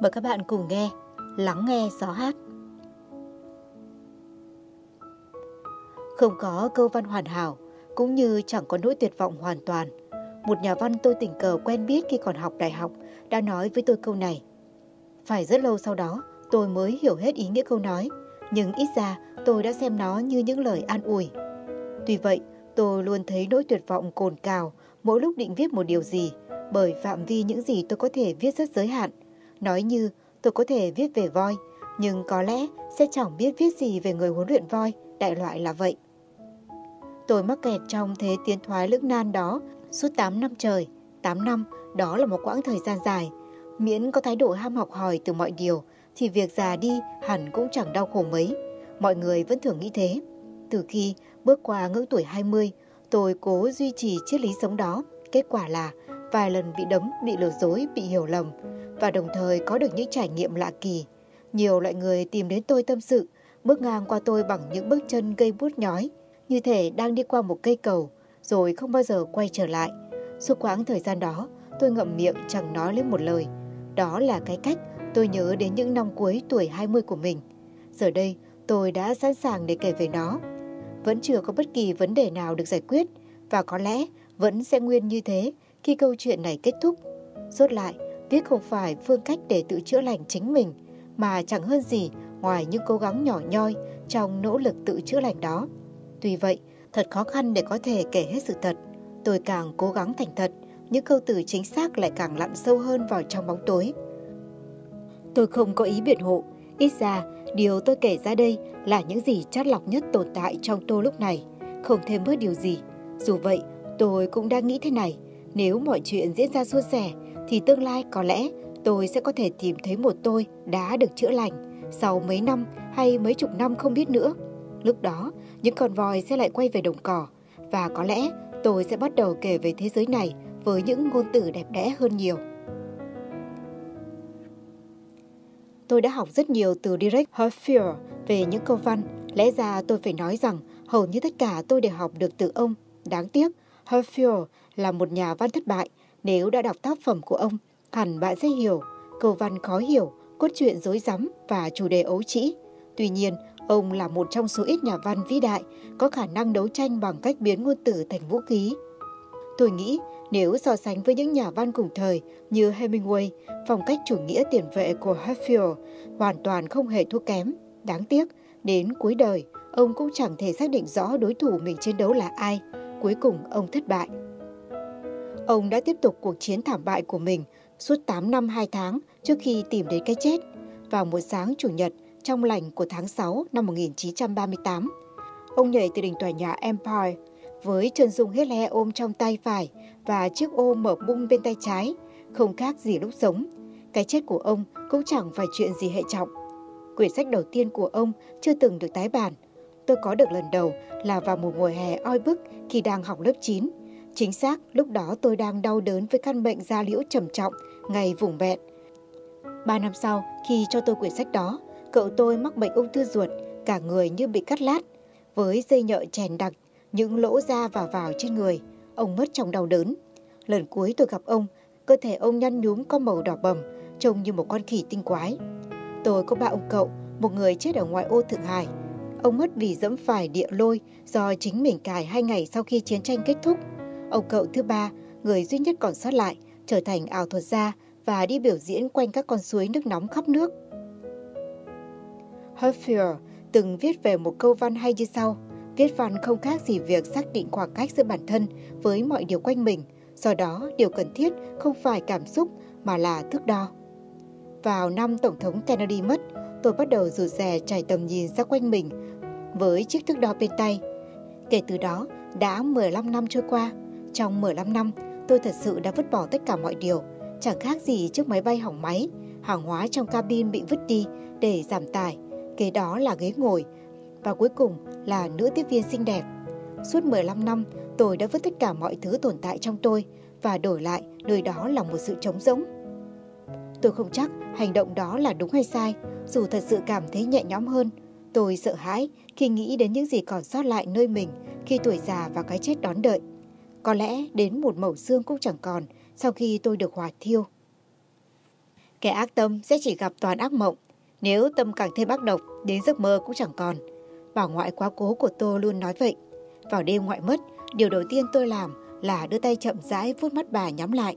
Mời các bạn cùng nghe, Lắng nghe gió hát. Không có câu văn hoàn hảo, Cũng như chẳng có nỗi tuyệt vọng hoàn toàn, Một nhà văn tôi tình cờ quen biết khi còn học đại học Đã nói với tôi câu này. Phải rất lâu sau đó, tôi mới hiểu hết ý nghĩa câu nói, Nhưng ít ra tôi đã xem nó như những lời an ủi. Tuy vậy, tôi luôn thấy nỗi tuyệt vọng cồn cào Mỗi lúc định viết một điều gì, Bởi phạm vi những gì tôi có thể viết rất giới hạn Nói như tôi có thể viết về voi, nhưng có lẽ sẽ chẳng biết viết gì về người huấn luyện voi, đại loại là vậy. Tôi mắc kẹt trong thế tiến thoái lưỡng nan đó suốt 8 năm trời. 8 năm, đó là một quãng thời gian dài. Miễn có thái độ ham học hỏi từ mọi điều, thì việc già đi hẳn cũng chẳng đau khổ mấy. Mọi người vẫn thường nghĩ thế. Từ khi bước qua ngưỡng tuổi 20, tôi cố duy trì triết lý sống đó. Kết quả là vài lần bị đấm, bị lừa dối, bị hiểu lầm và đồng thời có được những trải nghiệm lạ kỳ. Nhiều loại người tìm đến tôi tâm sự, bước ngang qua tôi bằng những bước chân gây bút nhói, như thể đang đi qua một cây cầu, rồi không bao giờ quay trở lại. Suốt quãng thời gian đó, tôi ngậm miệng chẳng nói lên một lời. Đó là cái cách tôi nhớ đến những năm cuối tuổi 20 của mình. Giờ đây, tôi đã sẵn sàng để kể về nó. Vẫn chưa có bất kỳ vấn đề nào được giải quyết, và có lẽ vẫn sẽ nguyên như thế khi câu chuyện này kết thúc. Rốt lại, viết không phải phương cách để tự chữa lành chính mình, mà chẳng hơn gì ngoài những cố gắng nhỏ nhoi trong nỗ lực tự chữa lành đó. Tuy vậy, thật khó khăn để có thể kể hết sự thật. Tôi càng cố gắng thành thật, những câu từ chính xác lại càng lặn sâu hơn vào trong bóng tối. Tôi không có ý biện hộ, ít ra điều tôi kể ra đây là những gì chát lọc nhất tồn tại trong tôi lúc này, không thêm bớt điều gì. Dù vậy, tôi cũng đang nghĩ thế này, nếu mọi chuyện diễn ra suôn sẻ thì tương lai có lẽ tôi sẽ có thể tìm thấy một tôi đã được chữa lành sau mấy năm hay mấy chục năm không biết nữa. Lúc đó, những con voi sẽ lại quay về đồng cỏ và có lẽ tôi sẽ bắt đầu kể về thế giới này với những ngôn từ đẹp đẽ hơn nhiều. Tôi đã học rất nhiều từ Direct Herfield về những câu văn. Lẽ ra tôi phải nói rằng hầu như tất cả tôi đều học được từ ông. Đáng tiếc, Herfield là một nhà văn thất bại nếu đã đọc tác phẩm của ông, hẳn bạn sẽ hiểu, câu văn khó hiểu, cốt truyện rối rắm và chủ đề ấu trĩ. Tuy nhiên, ông là một trong số ít nhà văn vĩ đại có khả năng đấu tranh bằng cách biến ngôn từ thành vũ khí. Tôi nghĩ nếu so sánh với những nhà văn cùng thời như Hemingway, phong cách chủ nghĩa tiền vệ của Hatfield hoàn toàn không hề thua kém. Đáng tiếc, đến cuối đời, ông cũng chẳng thể xác định rõ đối thủ mình chiến đấu là ai. Cuối cùng ông thất bại. Ông đã tiếp tục cuộc chiến thảm bại của mình suốt 8 năm 2 tháng trước khi tìm đến cái chết. Vào một sáng Chủ nhật trong lành của tháng 6 năm 1938, ông nhảy từ đỉnh tòa nhà Empire với chân dung hết le ôm trong tay phải và chiếc ô mở bung bên tay trái, không khác gì lúc sống. Cái chết của ông cũng chẳng phải chuyện gì hệ trọng. Quyển sách đầu tiên của ông chưa từng được tái bản. Tôi có được lần đầu là vào một mùa hè oi bức khi đang học lớp 9 Chính xác, lúc đó tôi đang đau đớn với căn bệnh da liễu trầm trọng, ngày vùng bẹn. Ba năm sau, khi cho tôi quyển sách đó, cậu tôi mắc bệnh ung thư ruột, cả người như bị cắt lát. Với dây nhợ chèn đặc, những lỗ da vào vào trên người, ông mất trong đau đớn. Lần cuối tôi gặp ông, cơ thể ông nhăn nhúm có màu đỏ bầm, trông như một con khỉ tinh quái. Tôi có ba ông cậu, một người chết ở ngoại ô Thượng Hải. Ông mất vì dẫm phải địa lôi do chính mình cài hai ngày sau khi chiến tranh kết thúc. Ông cậu thứ ba, người duy nhất còn sót lại, trở thành ảo thuật gia và đi biểu diễn quanh các con suối nước nóng khắp nước. Huffier từng viết về một câu văn hay như sau. Viết văn không khác gì việc xác định khoảng cách giữa bản thân với mọi điều quanh mình. Do đó, điều cần thiết không phải cảm xúc mà là thước đo. Vào năm Tổng thống Kennedy mất, tôi bắt đầu rụt rè trải tầm nhìn ra quanh mình với chiếc thước đo bên tay. Kể từ đó, đã 15 năm trôi qua. Trong 15 năm, tôi thật sự đã vứt bỏ tất cả mọi điều, chẳng khác gì chiếc máy bay hỏng máy, hàng hóa trong cabin bị vứt đi để giảm tải, kế đó là ghế ngồi, và cuối cùng là nữ tiếp viên xinh đẹp. Suốt 15 năm, tôi đã vứt tất cả mọi thứ tồn tại trong tôi và đổi lại nơi đó là một sự trống rỗng. Tôi không chắc hành động đó là đúng hay sai, dù thật sự cảm thấy nhẹ nhõm hơn. Tôi sợ hãi khi nghĩ đến những gì còn sót lại nơi mình khi tuổi già và cái chết đón đợi. Có lẽ đến một mẩu xương cũng chẳng còn sau khi tôi được hòa thiêu. Kẻ ác tâm sẽ chỉ gặp toàn ác mộng. Nếu tâm càng thêm ác độc, đến giấc mơ cũng chẳng còn. Bà ngoại quá cố của tôi luôn nói vậy. Vào đêm ngoại mất, điều đầu tiên tôi làm là đưa tay chậm rãi vuốt mắt bà nhắm lại.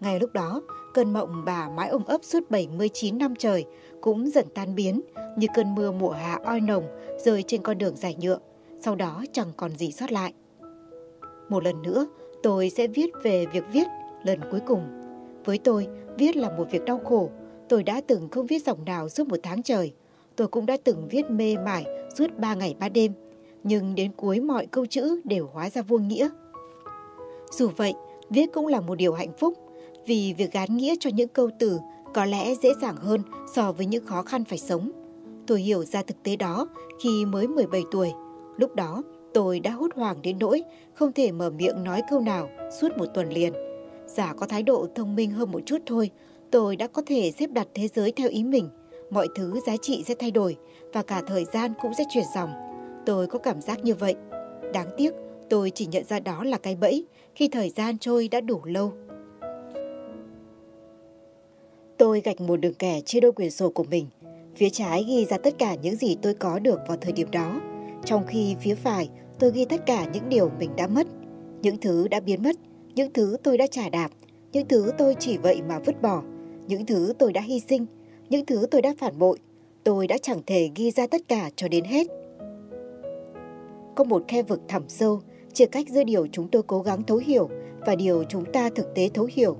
Ngay lúc đó, cơn mộng bà mãi ôm ấp suốt 79 năm trời cũng dần tan biến như cơn mưa mùa hạ oi nồng rơi trên con đường dài nhựa. Sau đó chẳng còn gì sót lại. Một lần nữa, tôi sẽ viết về việc viết lần cuối cùng. Với tôi, viết là một việc đau khổ. Tôi đã từng không viết dòng nào suốt một tháng trời. Tôi cũng đã từng viết mê mải suốt ba ngày ba đêm. Nhưng đến cuối mọi câu chữ đều hóa ra vô nghĩa. Dù vậy, viết cũng là một điều hạnh phúc vì việc gán nghĩa cho những câu từ có lẽ dễ dàng hơn so với những khó khăn phải sống. Tôi hiểu ra thực tế đó khi mới 17 tuổi. Lúc đó, tôi đã hốt hoảng đến nỗi không thể mở miệng nói câu nào suốt một tuần liền. Giả có thái độ thông minh hơn một chút thôi, tôi đã có thể xếp đặt thế giới theo ý mình. Mọi thứ giá trị sẽ thay đổi và cả thời gian cũng sẽ chuyển dòng. Tôi có cảm giác như vậy. Đáng tiếc, tôi chỉ nhận ra đó là cái bẫy khi thời gian trôi đã đủ lâu. Tôi gạch một đường kẻ trên đôi quyển sổ của mình. Phía trái ghi ra tất cả những gì tôi có được vào thời điểm đó. Trong khi phía phải tôi ghi tất cả những điều mình đã mất. Những thứ đã biến mất, những thứ tôi đã trả đạp, những thứ tôi chỉ vậy mà vứt bỏ, những thứ tôi đã hy sinh, những thứ tôi đã phản bội. Tôi đã chẳng thể ghi ra tất cả cho đến hết. Có một khe vực thẳm sâu, chia cách giữa điều chúng tôi cố gắng thấu hiểu và điều chúng ta thực tế thấu hiểu.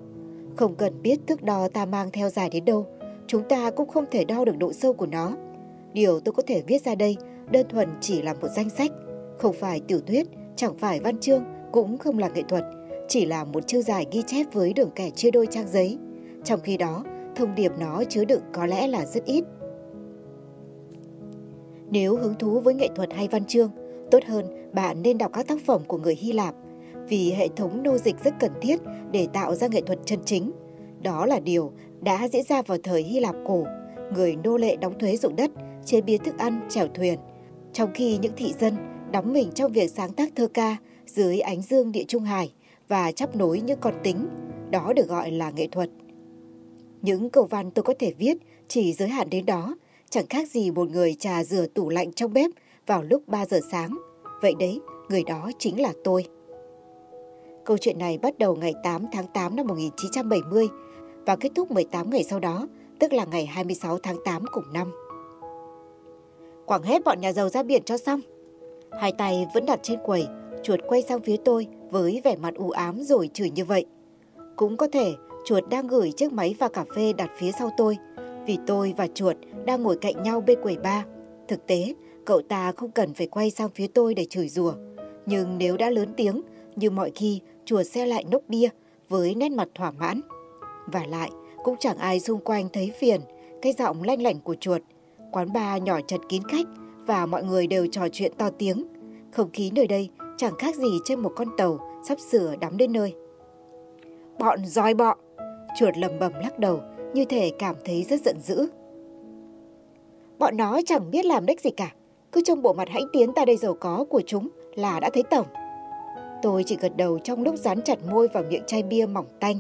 Không cần biết thước đo ta mang theo dài đến đâu, chúng ta cũng không thể đo được độ sâu của nó. Điều tôi có thể viết ra đây đơn thuần chỉ là một danh sách, không phải tiểu thuyết, chẳng phải văn chương, cũng không là nghệ thuật, chỉ là một chương dài ghi chép với đường kẻ chia đôi trang giấy. Trong khi đó, thông điệp nó chứa đựng có lẽ là rất ít. Nếu hứng thú với nghệ thuật hay văn chương, tốt hơn bạn nên đọc các tác phẩm của người Hy Lạp vì hệ thống nô dịch rất cần thiết để tạo ra nghệ thuật chân chính. Đó là điều đã diễn ra vào thời Hy Lạp cổ. Người nô lệ đóng thuế ruộng đất, chế biến thức ăn, chèo thuyền. Trong khi những thị dân đóng mình trong việc sáng tác thơ ca dưới ánh dương địa trung hải và chấp nối những con tính, đó được gọi là nghệ thuật. Những câu văn tôi có thể viết chỉ giới hạn đến đó, chẳng khác gì một người trà rửa tủ lạnh trong bếp vào lúc 3 giờ sáng. Vậy đấy, người đó chính là tôi. Câu chuyện này bắt đầu ngày 8 tháng 8 năm 1970 và kết thúc 18 ngày sau đó, tức là ngày 26 tháng 8 cùng năm. Quảng hết bọn nhà giàu ra biển cho xong. Hai tay vẫn đặt trên quầy, chuột quay sang phía tôi với vẻ mặt u ám rồi chửi như vậy. Cũng có thể chuột đang gửi chiếc máy pha cà phê đặt phía sau tôi, vì tôi và chuột đang ngồi cạnh nhau bên quầy ba. Thực tế, cậu ta không cần phải quay sang phía tôi để chửi rủa. Nhưng nếu đã lớn tiếng, như mọi khi, chuột xe lại nốc bia với nét mặt thỏa mãn. Và lại, cũng chẳng ai xung quanh thấy phiền cái giọng lanh lảnh của chuột. Quán bar nhỏ chật kín khách và mọi người đều trò chuyện to tiếng. Không khí nơi đây chẳng khác gì trên một con tàu sắp sửa đắm đến nơi. Bọn roi bọ! Chuột lầm bầm lắc đầu như thể cảm thấy rất giận dữ. Bọn nó chẳng biết làm đếch gì cả. Cứ trong bộ mặt hãnh tiến ta đây giàu có của chúng là đã thấy tổng. Tôi chỉ gật đầu trong lúc dán chặt môi vào miệng chai bia mỏng tanh.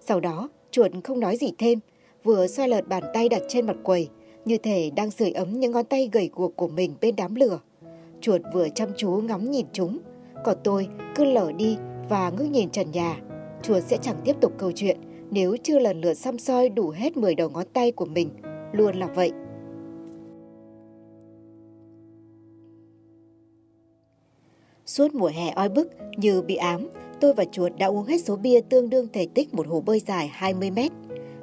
Sau đó, chuột không nói gì thêm, vừa xoay lợt bàn tay đặt trên mặt quầy, như thể đang sưởi ấm những ngón tay gầy guộc của mình bên đám lửa. Chuột vừa chăm chú ngắm nhìn chúng, còn tôi cứ lở đi và ngước nhìn trần nhà. Chuột sẽ chẳng tiếp tục câu chuyện nếu chưa lần lượt xăm soi đủ hết 10 đầu ngón tay của mình. Luôn là vậy. Suốt mùa hè oi bức như bị ám, tôi và chuột đã uống hết số bia tương đương thể tích một hồ bơi dài 20 mét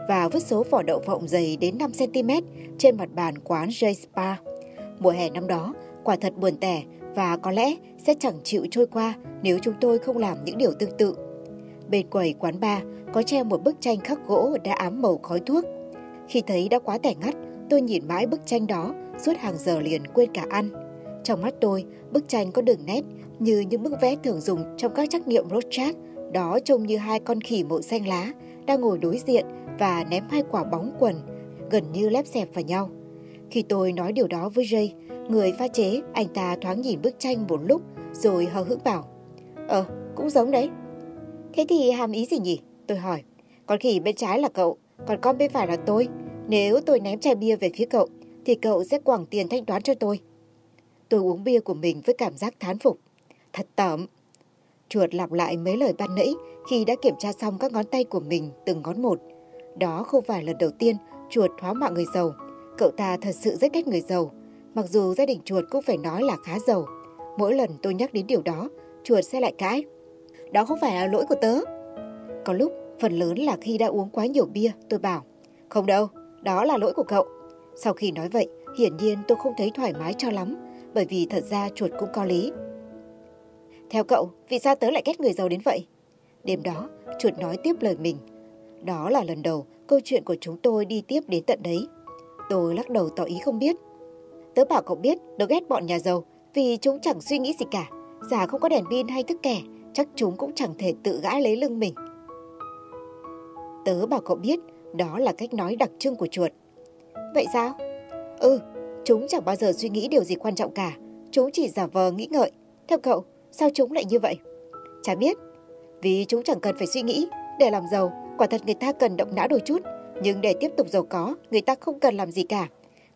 và vứt số vỏ đậu phộng dày đến 5 cm trên mặt bàn quán J Spa. Mùa hè năm đó, quả thật buồn tẻ và có lẽ sẽ chẳng chịu trôi qua nếu chúng tôi không làm những điều tương tự. Bên quầy quán bar có treo một bức tranh khắc gỗ đã ám màu khói thuốc. Khi thấy đã quá tẻ ngắt, tôi nhìn mãi bức tranh đó suốt hàng giờ liền quên cả ăn. Trong mắt tôi, bức tranh có đường nét như những bức vẽ thường dùng trong các trắc nghiệm Rorschach. Đó trông như hai con khỉ mộ xanh lá đang ngồi đối diện và ném hai quả bóng quần, gần như lép xẹp vào nhau. Khi tôi nói điều đó với Jay, người pha chế, anh ta thoáng nhìn bức tranh một lúc rồi hờ hững bảo. Ờ, cũng giống đấy. Thế thì hàm ý gì nhỉ? Tôi hỏi. Còn khỉ bên trái là cậu, còn con bên phải là tôi. Nếu tôi ném chai bia về phía cậu, thì cậu sẽ quẳng tiền thanh toán cho tôi. Tôi uống bia của mình với cảm giác thán phục. Thật tởm. Chuột lặp lại mấy lời ban nãy khi đã kiểm tra xong các ngón tay của mình từng ngón một. Đó không phải lần đầu tiên chuột hóa mạ người giàu. Cậu ta thật sự rất ghét người giàu. Mặc dù gia đình chuột cũng phải nói là khá giàu. Mỗi lần tôi nhắc đến điều đó, chuột sẽ lại cãi. Đó không phải là lỗi của tớ. Có lúc, phần lớn là khi đã uống quá nhiều bia, tôi bảo. Không đâu, đó là lỗi của cậu. Sau khi nói vậy, hiển nhiên tôi không thấy thoải mái cho lắm, bởi vì thật ra chuột cũng có lý. Theo cậu, vì sao tớ lại ghét người giàu đến vậy? Đêm đó, chuột nói tiếp lời mình. Đó là lần đầu câu chuyện của chúng tôi đi tiếp đến tận đấy. Tôi lắc đầu tỏ ý không biết. Tớ bảo cậu biết, tớ ghét bọn nhà giàu vì chúng chẳng suy nghĩ gì cả. Giả không có đèn pin hay thức kẻ, chắc chúng cũng chẳng thể tự gãi lấy lưng mình. Tớ bảo cậu biết, đó là cách nói đặc trưng của chuột. Vậy sao? Ừ, chúng chẳng bao giờ suy nghĩ điều gì quan trọng cả. Chúng chỉ giả vờ nghĩ ngợi. Theo cậu, sao chúng lại như vậy? Chả biết. Vì chúng chẳng cần phải suy nghĩ. Để làm giàu, quả thật người ta cần động não đôi chút. Nhưng để tiếp tục giàu có, người ta không cần làm gì cả.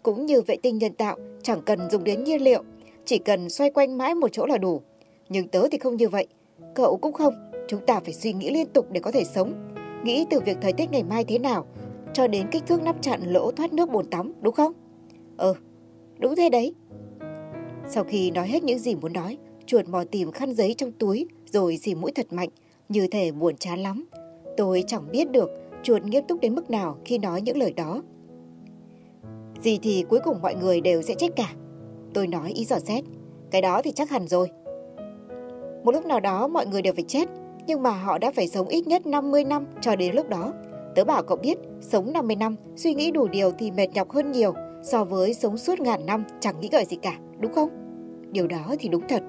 Cũng như vệ tinh nhân tạo, chẳng cần dùng đến nhiên liệu. Chỉ cần xoay quanh mãi một chỗ là đủ. Nhưng tớ thì không như vậy. Cậu cũng không. Chúng ta phải suy nghĩ liên tục để có thể sống. Nghĩ từ việc thời tiết ngày mai thế nào, cho đến kích thước nắp chặn lỗ thoát nước bồn tắm, đúng không? Ừ, đúng thế đấy. Sau khi nói hết những gì muốn nói, chuột mò tìm khăn giấy trong túi rồi xì mũi thật mạnh, như thể buồn chán lắm. Tôi chẳng biết được chuột nghiêm túc đến mức nào khi nói những lời đó. Gì thì cuối cùng mọi người đều sẽ chết cả. Tôi nói ý dò xét. Cái đó thì chắc hẳn rồi. Một lúc nào đó mọi người đều phải chết, nhưng mà họ đã phải sống ít nhất 50 năm cho đến lúc đó. Tớ bảo cậu biết, sống 50 năm, suy nghĩ đủ điều thì mệt nhọc hơn nhiều so với sống suốt ngàn năm chẳng nghĩ ngợi gì cả, đúng không? Điều đó thì đúng thật.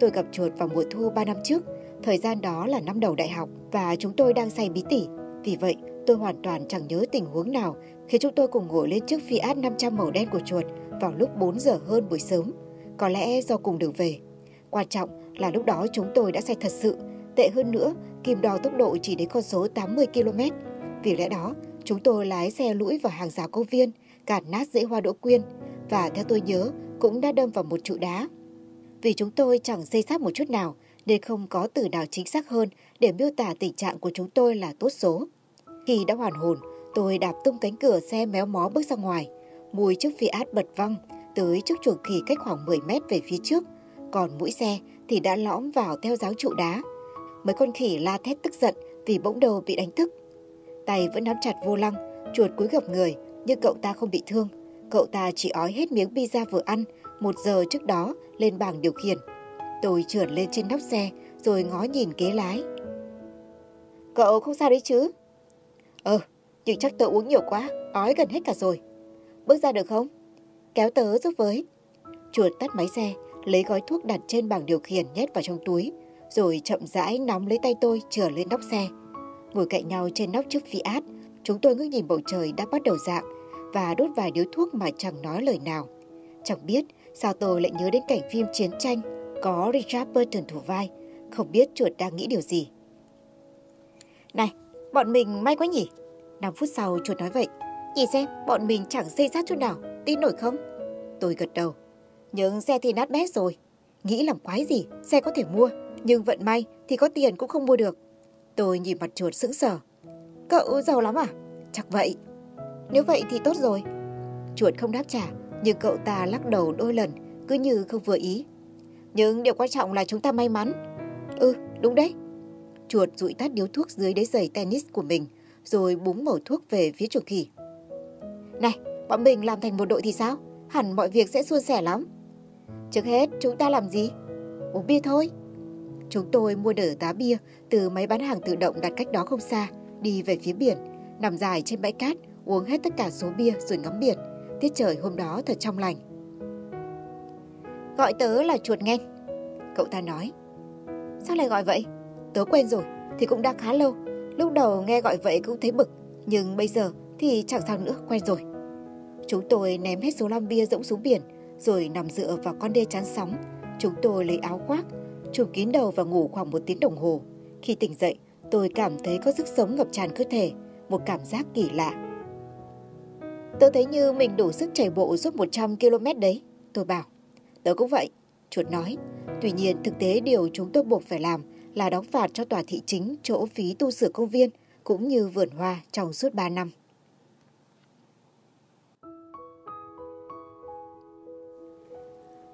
Tôi gặp chuột vào mùa thu 3 năm trước, thời gian đó là năm đầu đại học và chúng tôi đang say bí tỉ. Vì vậy, tôi hoàn toàn chẳng nhớ tình huống nào khi chúng tôi cùng ngồi lên chiếc Fiat 500 màu đen của chuột vào lúc 4 giờ hơn buổi sớm. Có lẽ do cùng đường về. Quan trọng là lúc đó chúng tôi đã say thật sự. Tệ hơn nữa, kim đo tốc độ chỉ đến con số 80 km. Vì lẽ đó, chúng tôi lái xe lũi vào hàng rào công viên, cản nát dãy hoa đỗ quyên và theo tôi nhớ cũng đã đâm vào một trụ đá. Vì chúng tôi chẳng xây sát một chút nào nên không có từ nào chính xác hơn để miêu tả tình trạng của chúng tôi là tốt số. Khi đã hoàn hồn, tôi đạp tung cánh cửa xe méo mó bước ra ngoài. Mùi chiếc Fiat bật văng tới trước chuồng khỉ cách khoảng 10 mét về phía trước. Còn mũi xe thì đã lõm vào theo giáo trụ đá. Mấy con khỉ la thét tức giận vì bỗng đầu bị đánh thức. Tay vẫn nắm chặt vô lăng, chuột cúi gặp người, nhưng cậu ta không bị thương. Cậu ta chỉ ói hết miếng pizza vừa ăn một giờ trước đó lên bảng điều khiển. Tôi trượt lên trên nóc xe rồi ngó nhìn kế lái. Cậu không sao đấy chứ? Ờ, nhưng chắc tớ uống nhiều quá, ói gần hết cả rồi. Bước ra được không? Kéo tớ giúp với. Chuột tắt máy xe, lấy gói thuốc đặt trên bảng điều khiển nhét vào trong túi, rồi chậm rãi nắm lấy tay tôi trở lên nóc xe. Ngồi cạnh nhau trên nóc chiếc Fiat, chúng tôi ngước nhìn bầu trời đã bắt đầu dạng và đốt vài điếu thuốc mà chẳng nói lời nào. Chẳng biết sao tôi lại nhớ đến cảnh phim chiến tranh có Richard Burton thủ vai, không biết chuột đang nghĩ điều gì. Này, bọn mình may quá nhỉ? 5 phút sau chuột nói vậy. Nhìn xem, bọn mình chẳng xây sát chút nào, tin nổi không? Tôi gật đầu. Nhưng xe thì nát bét rồi. Nghĩ làm quái gì, xe có thể mua, nhưng vận may thì có tiền cũng không mua được. Tôi nhìn mặt chuột sững sờ. Cậu giàu lắm à? Chắc vậy. Nếu vậy thì tốt rồi. Chuột không đáp trả, nhưng cậu ta lắc đầu đôi lần, cứ như không vừa ý. Nhưng điều quan trọng là chúng ta may mắn. Ừ, đúng đấy. Chuột rụi tắt điếu thuốc dưới đế giày tennis của mình, rồi búng mẩu thuốc về phía chuột khỉ. Này, bọn mình làm thành một đội thì sao? Hẳn mọi việc sẽ suôn sẻ lắm. Trước hết, chúng ta làm gì? Uống bia thôi. Chúng tôi mua nửa tá bia từ máy bán hàng tự động đặt cách đó không xa, đi về phía biển, nằm dài trên bãi cát, uống hết tất cả số bia rồi ngắm biển. Tiết trời hôm đó thật trong lành. Gọi tớ là chuột nghen. Cậu ta nói. Sao lại gọi vậy? Tớ quen rồi, thì cũng đã khá lâu. Lúc đầu nghe gọi vậy cũng thấy bực, nhưng bây giờ thì chẳng sao nữa, quen rồi. Chúng tôi ném hết số lon bia rỗng xuống biển, rồi nằm dựa vào con đê chắn sóng. Chúng tôi lấy áo khoác, trùm kín đầu và ngủ khoảng một tiếng đồng hồ. Khi tỉnh dậy, tôi cảm thấy có sức sống ngập tràn cơ thể. một cảm giác kỳ lạ. Tớ thấy như mình đủ sức chạy bộ suốt 100 km đấy, tôi bảo. Tớ cũng vậy, chuột nói. Tuy nhiên thực tế điều chúng tôi buộc phải làm là đóng phạt cho tòa thị chính chỗ phí tu sửa công viên cũng như vườn hoa trong suốt 3 năm.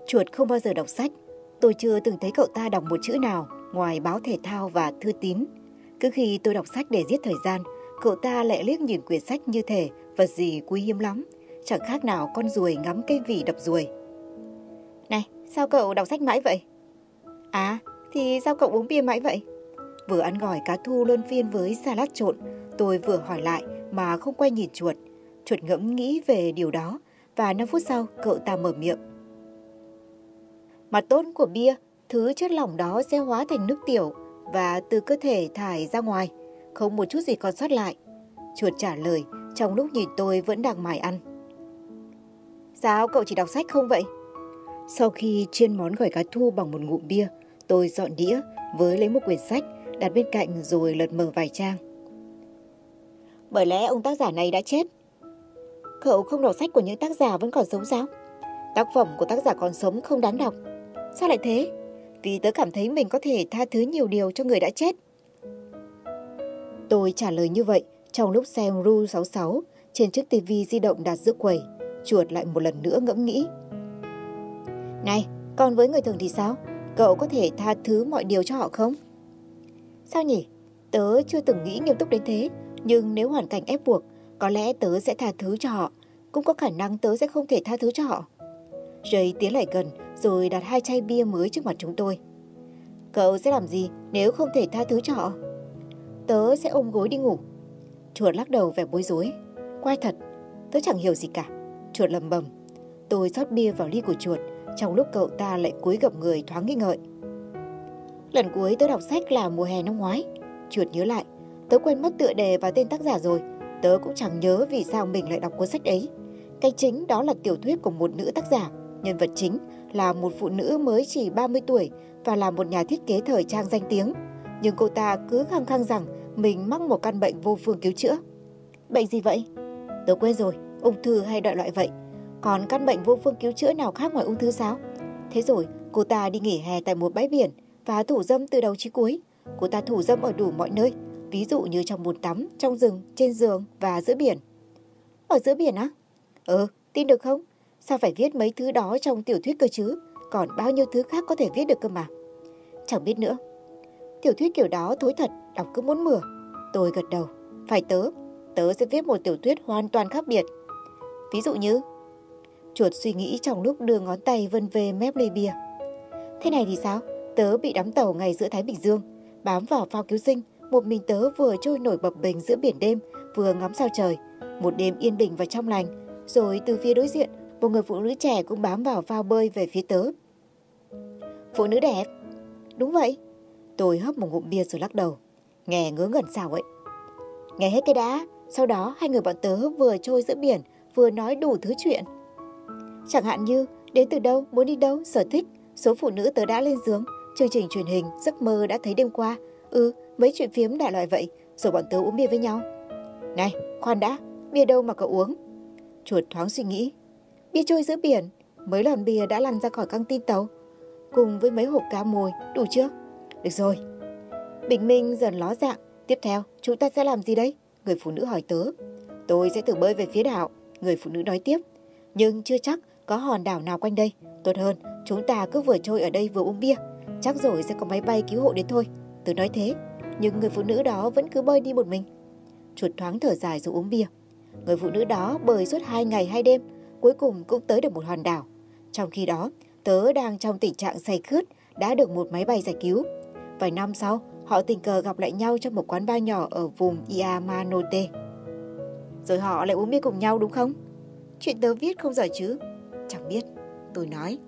Chuột không bao giờ đọc sách. Tôi chưa từng thấy cậu ta đọc một chữ nào ngoài báo thể thao và thư tín. Cứ khi tôi đọc sách để giết thời gian, cậu ta lại liếc nhìn quyển sách như thể vật gì quý hiếm lắm, chẳng khác nào con ruồi ngắm cây vỉ đập ruồi. Này, sao cậu đọc sách mãi vậy? À, thì sao cậu uống bia mãi vậy? Vừa ăn gỏi cá thu luân phiên với salad trộn, tôi vừa hỏi lại mà không quay nhìn chuột. Chuột ngẫm nghĩ về điều đó và 5 phút sau cậu ta mở miệng. Mặt tốt của bia, thứ chất lỏng đó sẽ hóa thành nước tiểu và từ cơ thể thải ra ngoài, không một chút gì còn sót lại. Chuột trả lời trong lúc nhìn tôi vẫn đang mải ăn. Sao cậu chỉ đọc sách không vậy? Sau khi chiên món gỏi cá thu bằng một ngụm bia, tôi dọn đĩa với lấy một quyển sách đặt bên cạnh rồi lật mở vài trang. Bởi lẽ ông tác giả này đã chết. Cậu không đọc sách của những tác giả vẫn còn sống sao? Tác phẩm của tác giả còn sống không đáng đọc. Sao lại thế? Vì tớ cảm thấy mình có thể tha thứ nhiều điều cho người đã chết. Tôi trả lời như vậy trong lúc xem Ru 66 trên chiếc tivi di động đặt giữa quầy. Chuột lại một lần nữa ngẫm nghĩ. Này, còn với người thường thì sao? Cậu có thể tha thứ mọi điều cho họ không? Sao nhỉ? Tớ chưa từng nghĩ nghiêm túc đến thế, nhưng nếu hoàn cảnh ép buộc, có lẽ tớ sẽ tha thứ cho họ, cũng có khả năng tớ sẽ không thể tha thứ cho họ. Jay tiến lại gần rồi đặt hai chai bia mới trước mặt chúng tôi. Cậu sẽ làm gì nếu không thể tha thứ cho họ? Tớ sẽ ôm gối đi ngủ. Chuột lắc đầu vẻ bối rối. Quay thật, tớ chẳng hiểu gì cả. Chuột lầm bầm. Tôi rót bia vào ly của chuột, trong lúc cậu ta lại cúi gập người thoáng nghi ngợi. Lần cuối tớ đọc sách là mùa hè năm ngoái. Chuột nhớ lại, tớ quên mất tựa đề và tên tác giả rồi. Tớ cũng chẳng nhớ vì sao mình lại đọc cuốn sách ấy. Cái chính đó là tiểu thuyết của một nữ tác giả. Nhân vật chính là một phụ nữ mới chỉ 30 tuổi và là một nhà thiết kế thời trang danh tiếng. Nhưng cô ta cứ khăng khăng rằng mình mắc một căn bệnh vô phương cứu chữa. Bệnh gì vậy? Tớ quên rồi, ung thư hay đại loại vậy. Còn căn bệnh vô phương cứu chữa nào khác ngoài ung thư sao? Thế rồi, cô ta đi nghỉ hè tại một bãi biển và thủ dâm từ đầu chí cuối. Cô ta thủ dâm ở đủ mọi nơi, ví dụ như trong bồn tắm, trong rừng, trên giường và giữa biển. Ở giữa biển á? Ừ, tin được không? Sao phải viết mấy thứ đó trong tiểu thuyết cơ chứ? Còn bao nhiêu thứ khác có thể viết được cơ mà. Chẳng biết nữa. Tiểu thuyết kiểu đó thối thật, đọc cứ muốn mửa. Tôi gật đầu. Phải tớ. Tớ sẽ viết một tiểu thuyết hoàn toàn khác biệt. Ví dụ như... Chuột suy nghĩ trong lúc đưa ngón tay vân về mép ly bia. Thế này thì sao? Tớ bị đắm tàu ngày giữa Thái Bình Dương, bám vào phao cứu sinh, một mình tớ vừa trôi nổi bập bềnh giữa biển đêm, vừa ngắm sao trời. Một đêm yên bình và trong lành, rồi từ phía đối diện, một người phụ nữ trẻ cũng bám vào phao bơi về phía tớ. Phụ nữ đẹp? Đúng vậy. Tôi hấp một ngụm bia rồi lắc đầu. Nghe ngớ ngẩn sao vậy? Nghe hết cái đã, sau đó hai người bọn tớ vừa trôi giữa biển, vừa nói đủ thứ chuyện. Chẳng hạn như, đến từ đâu, muốn đi đâu, sở thích, số phụ nữ tớ đã lên giường, chương trình truyền hình, giấc mơ đã thấy đêm qua. Ừ, mấy chuyện phiếm đại loại vậy, rồi bọn tớ uống bia với nhau. Này, khoan đã, bia đâu mà cậu uống? Chuột thoáng suy nghĩ. Bia trôi giữa biển, mấy lon bia đã lăn ra khỏi căng tin tàu. Cùng với mấy hộp cá mồi, đủ chưa? Được rồi. Bình minh dần ló dạng. Tiếp theo, chúng ta sẽ làm gì đấy? Người phụ nữ hỏi tớ. Tôi sẽ thử bơi về phía đảo. Người phụ nữ nói tiếp. Nhưng chưa chắc có hòn đảo nào quanh đây. Tốt hơn, chúng ta cứ vừa trôi ở đây vừa uống bia. Chắc rồi sẽ có máy bay cứu hộ đến thôi. Tớ nói thế, nhưng người phụ nữ đó vẫn cứ bơi đi một mình. Chuột thoáng thở dài rồi uống bia. Người phụ nữ đó bơi suốt hai ngày hai đêm, cuối cùng cũng tới được một hòn đảo. Trong khi đó, tớ đang trong tình trạng say khướt, đã được một máy bay giải cứu. Vài năm sau, họ tình cờ gặp lại nhau trong một quán bar nhỏ ở vùng Yamanote. Rồi họ lại uống bia cùng nhau đúng không? Chuyện tớ viết không giỏi chứ? Chẳng biết, tôi nói.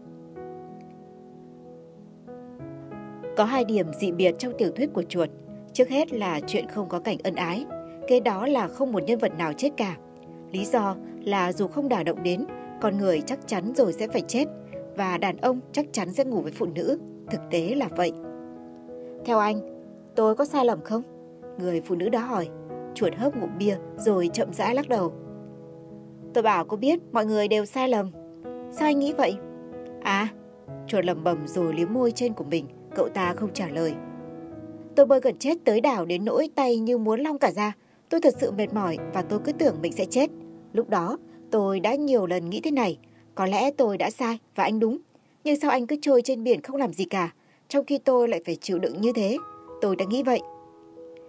Có hai điểm dị biệt trong tiểu thuyết của chuột. Trước hết là chuyện không có cảnh ân ái. Kế đó là không một nhân vật nào chết cả. Lý do là dù không đả động đến, con người chắc chắn rồi sẽ phải chết và đàn ông chắc chắn sẽ ngủ với phụ nữ. Thực tế là vậy. Theo anh, tôi có sai lầm không? Người phụ nữ đó hỏi. chuột hớp ngụm bia rồi chậm rãi lắc đầu. Tôi bảo cô biết mọi người đều sai lầm. Sao anh nghĩ vậy? À, chuột lầm bầm rồi liếm môi trên của mình, cậu ta không trả lời. Tôi bơi gần chết tới đảo đến nỗi tay như muốn long cả ra. Tôi thật sự mệt mỏi và tôi cứ tưởng mình sẽ chết. Lúc đó, tôi đã nhiều lần nghĩ thế này. Có lẽ tôi đã sai và anh đúng. Nhưng sao anh cứ trôi trên biển không làm gì cả, trong khi tôi lại phải chịu đựng như thế? Tôi đã nghĩ vậy.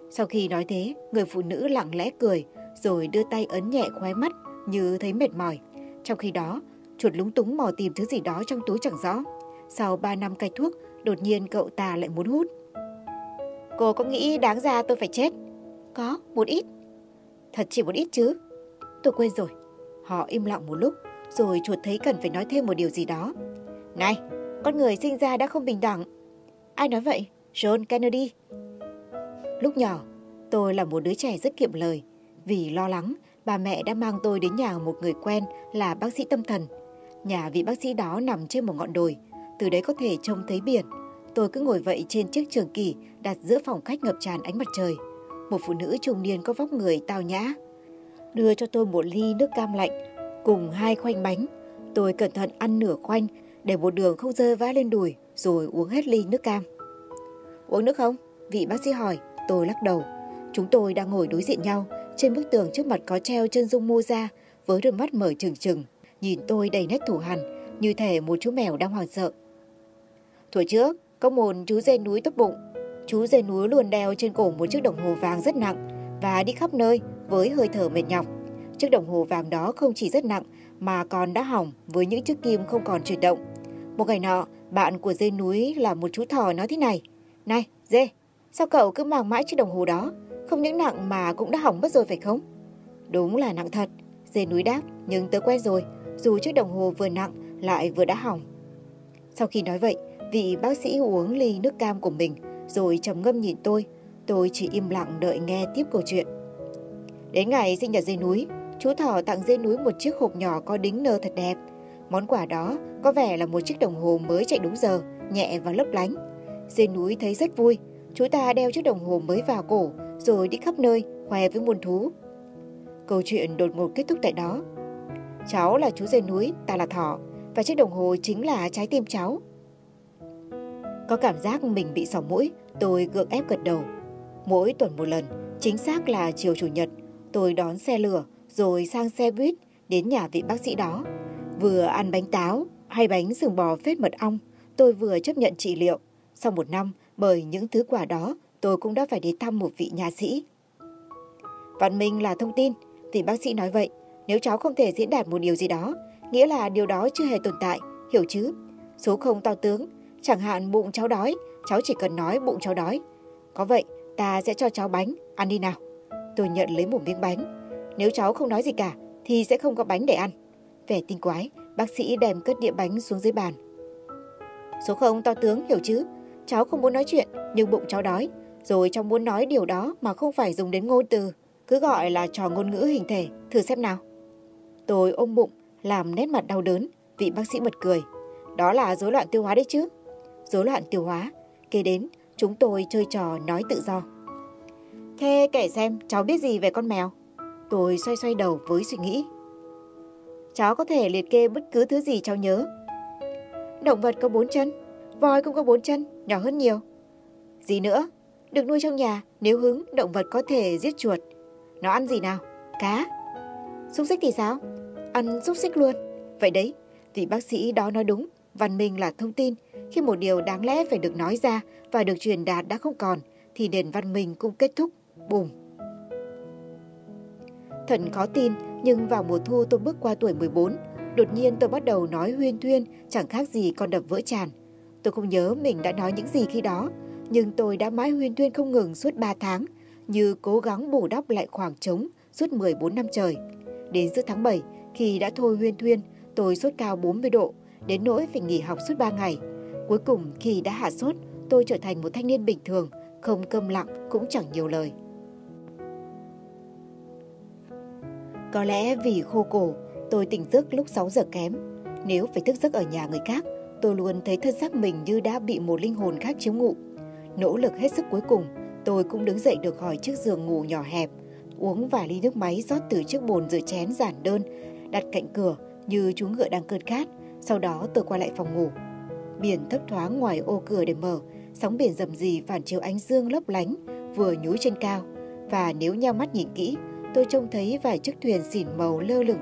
Sau khi nói thế, người phụ nữ lặng lẽ cười, rồi đưa tay ấn nhẹ khóe mắt như thấy mệt mỏi. Trong khi đó, chuột lúng túng mò tìm thứ gì đó trong túi chẳng rõ. Sau 3 năm cai thuốc, đột nhiên cậu ta lại muốn hút. Cô có nghĩ đáng ra tôi phải chết? Có, một ít. Thật chỉ một ít chứ. Tôi quên rồi. Họ im lặng một lúc, rồi chuột thấy cần phải nói thêm một điều gì đó. Này, con người sinh ra đã không bình đẳng. Ai nói vậy? John Kennedy. Lúc nhỏ, tôi là một đứa trẻ rất kiệm lời. Vì lo lắng, bà mẹ đã mang tôi đến nhà một người quen là bác sĩ tâm thần. Nhà vị bác sĩ đó nằm trên một ngọn đồi, từ đấy có thể trông thấy biển. Tôi cứ ngồi vậy trên chiếc trường kỳ đặt giữa phòng khách ngập tràn ánh mặt trời. Một phụ nữ trung niên có vóc người tao nhã. Đưa cho tôi một ly nước cam lạnh cùng hai khoanh bánh. Tôi cẩn thận ăn nửa khoanh để bột đường không rơi vã lên đùi rồi uống hết ly nước cam. Uống nước không? Vị bác sĩ hỏi, tôi lắc đầu. Chúng tôi đang ngồi đối diện nhau, trên bức tường trước mặt có treo chân dung mô ra với đôi mắt mở trừng trừng, nhìn tôi đầy nét thủ hằn, như thể một chú mèo đang hoảng sợ. Thuở trước, có một chú dê núi tốt bụng. Chú dê núi luôn đeo trên cổ một chiếc đồng hồ vàng rất nặng và đi khắp nơi với hơi thở mệt nhọc. Chiếc đồng hồ vàng đó không chỉ rất nặng mà còn đã hỏng với những chiếc kim không còn chuyển động. Một ngày nọ, bạn của dê núi là một chú thỏ nói thế này. Này, dê, sao cậu cứ mang mãi chiếc đồng hồ đó? Không những nặng mà cũng đã hỏng mất rồi phải không? Đúng là nặng thật, dê núi đáp, nhưng tớ quen rồi, dù chiếc đồng hồ vừa nặng lại vừa đã hỏng. Sau khi nói vậy, vị bác sĩ uống ly nước cam của mình rồi trầm ngâm nhìn tôi. Tôi chỉ im lặng đợi nghe tiếp câu chuyện. Đến ngày sinh nhật dê núi, chú thỏ tặng dê núi một chiếc hộp nhỏ có đính nơ thật đẹp. Món quà đó có vẻ là một chiếc đồng hồ mới chạy đúng giờ, nhẹ và lấp lánh. Dê núi thấy rất vui, chú ta đeo chiếc đồng hồ mới vào cổ rồi đi khắp nơi khoe với muôn thú. Câu chuyện đột ngột kết thúc tại đó. Cháu là chú dê núi, ta là thỏ, và chiếc đồng hồ chính là trái tim cháu. Có cảm giác mình bị sỏ mũi, tôi gượng ép gật đầu. Mỗi tuần một lần, chính xác là chiều chủ nhật, tôi đón xe lửa rồi sang xe buýt đến nhà vị bác sĩ đó. Vừa ăn bánh táo hay bánh sừng bò phết mật ong, tôi vừa chấp nhận trị liệu. Sau một năm, bởi những thứ quà đó, tôi cũng đã phải đi thăm một vị nhà sĩ. Văn minh là thông tin, vị bác sĩ nói vậy. Nếu cháu không thể diễn đạt một điều gì đó, nghĩa là điều đó chưa hề tồn tại, hiểu chứ? Số không to tướng, chẳng hạn bụng cháu đói, cháu chỉ cần nói bụng cháu đói. Có vậy, ta sẽ cho cháu bánh, ăn đi nào. Tôi nhận lấy một miếng bánh. Nếu cháu không nói gì cả, thì sẽ không có bánh để ăn. Vẻ tinh quái, bác sĩ đem cất đĩa bánh xuống dưới bàn. Số không to tướng, hiểu chứ? Cháu không muốn nói chuyện, nhưng bụng cháu đói. Rồi cháu muốn nói điều đó mà không phải dùng đến ngôn từ. Cứ gọi là trò ngôn ngữ hình thể, thử xem nào. Tôi ôm bụng, làm nét mặt đau đớn, vị bác sĩ bật cười. Đó là rối loạn tiêu hóa đấy chứ. Rối loạn tiêu hóa. Kế đến, chúng tôi chơi trò nói tự do. Thế kể xem cháu biết gì về con mèo? Tôi xoay xoay đầu với suy nghĩ. Cháu có thể liệt kê bất cứ thứ gì cháu nhớ. Động vật có bốn chân, voi cũng có bốn chân, nhỏ hơn nhiều. Gì nữa? Được nuôi trong nhà, nếu hứng, động vật có thể giết chuột. Nó ăn gì nào? Cá. Xúc xích thì sao? Ăn xúc xích luôn. Vậy đấy, vị bác sĩ đó nói đúng. Văn minh là thông tin. Khi một điều đáng lẽ phải được nói ra và được truyền đạt đã không còn, thì nền văn minh cũng kết thúc. Bùm. Thật khó tin, nhưng vào mùa thu tôi bước qua tuổi 14, đột nhiên tôi bắt đầu nói huyên thuyên, chẳng khác gì con đập vỡ tràn. Tôi không nhớ mình đã nói những gì khi đó, nhưng tôi đã mãi huyên thuyên không ngừng suốt 3 tháng, như cố gắng bù đắp lại khoảng trống suốt 14 năm trời. Đến giữa tháng 7, khi đã thôi huyên thuyên, tôi sốt cao 40 độ, đến nỗi phải nghỉ học suốt 3 ngày. Cuối cùng khi đã hạ sốt, tôi trở thành một thanh niên bình thường, không câm lặng cũng chẳng nhiều lời. Có lẽ vì khô cổ, tôi tỉnh giấc lúc 6 giờ kém. Nếu phải thức giấc ở nhà người khác, tôi luôn thấy thân xác mình như đã bị một linh hồn khác chiếm ngụ. Nỗ lực hết sức cuối cùng, tôi cũng đứng dậy được khỏi chiếc giường ngủ nhỏ hẹp. uống vài ly nước máy rót từ chiếc bồn rửa chén giản đơn, đặt cạnh cửa như chú ngựa đang cơn khát. Sau đó tôi quay lại phòng ngủ. Biển thấp thoáng ngoài ô cửa để mở, sóng biển rầm rì phản chiếu ánh dương lấp lánh, vừa nhúi trên cao. Và nếu nhau mắt nhìn kỹ, tôi trông thấy vài chiếc thuyền xỉn màu lơ lửng